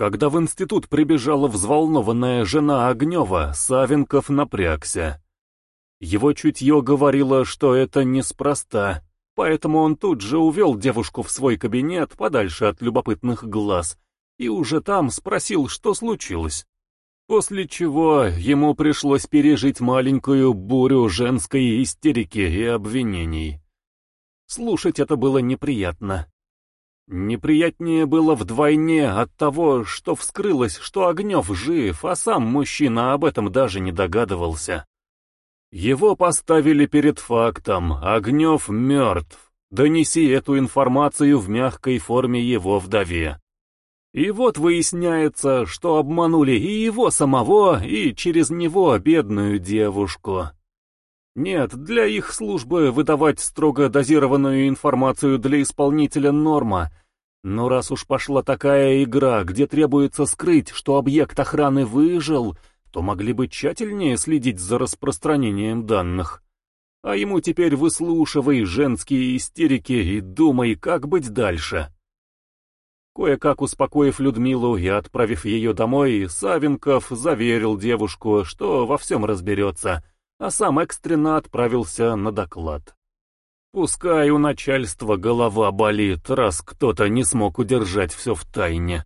Когда в институт прибежала взволнованная жена Огнева, Савенков напрягся. Его чутье говорило, что это неспроста, поэтому он тут же увел девушку в свой кабинет подальше от любопытных глаз и уже там спросил, что случилось. После чего ему пришлось пережить маленькую бурю женской истерики и обвинений. Слушать это было неприятно. Неприятнее было вдвойне от того, что вскрылось, что Огнев жив, а сам мужчина об этом даже не догадывался. Его поставили перед фактом, Огнев мертв. Донеси эту информацию в мягкой форме его вдове. И вот выясняется, что обманули и его самого, и через него бедную девушку. Нет, для их службы выдавать строго дозированную информацию для исполнителя норма, но раз уж пошла такая игра, где требуется скрыть, что объект охраны выжил, то могли бы тщательнее следить за распространением данных. А ему теперь выслушивай женские истерики и думай, как быть дальше. Кое-как успокоив Людмилу и отправив ее домой, Савенков заверил девушку, что во всем разберется, а сам экстренно отправился на доклад. Пускай у начальства голова болит, раз кто-то не смог удержать все в тайне.